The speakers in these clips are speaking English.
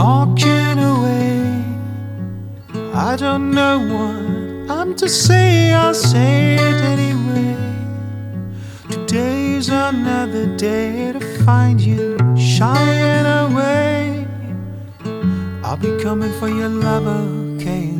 talking away. I don't know what I'm to say, I'll say it anyway. Today's another day to find you shying away. I'll be coming for your love, okay?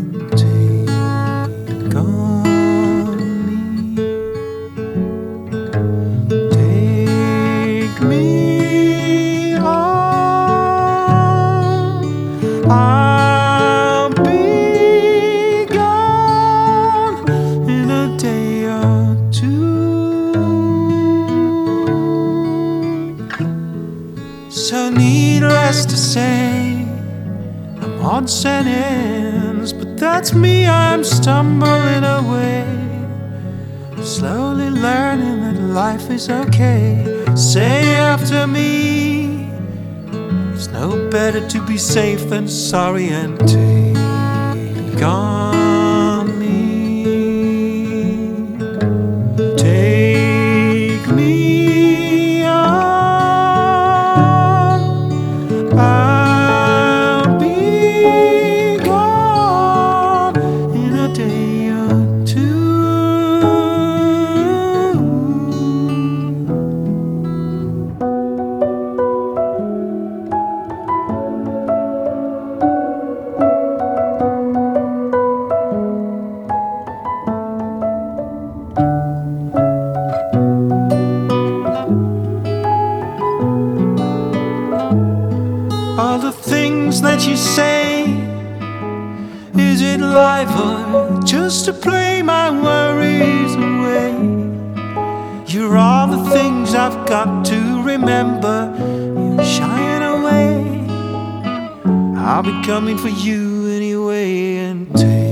So needless to say, I'm on ends, but that's me. I'm stumbling away, slowly learning that life is okay. Say after me. It's no better to be safe than sorry and take all the things that you say? Is it live or just to play my worries away? You're all the things I've got to remember. You're shying away. I'll be coming for you anyway and take.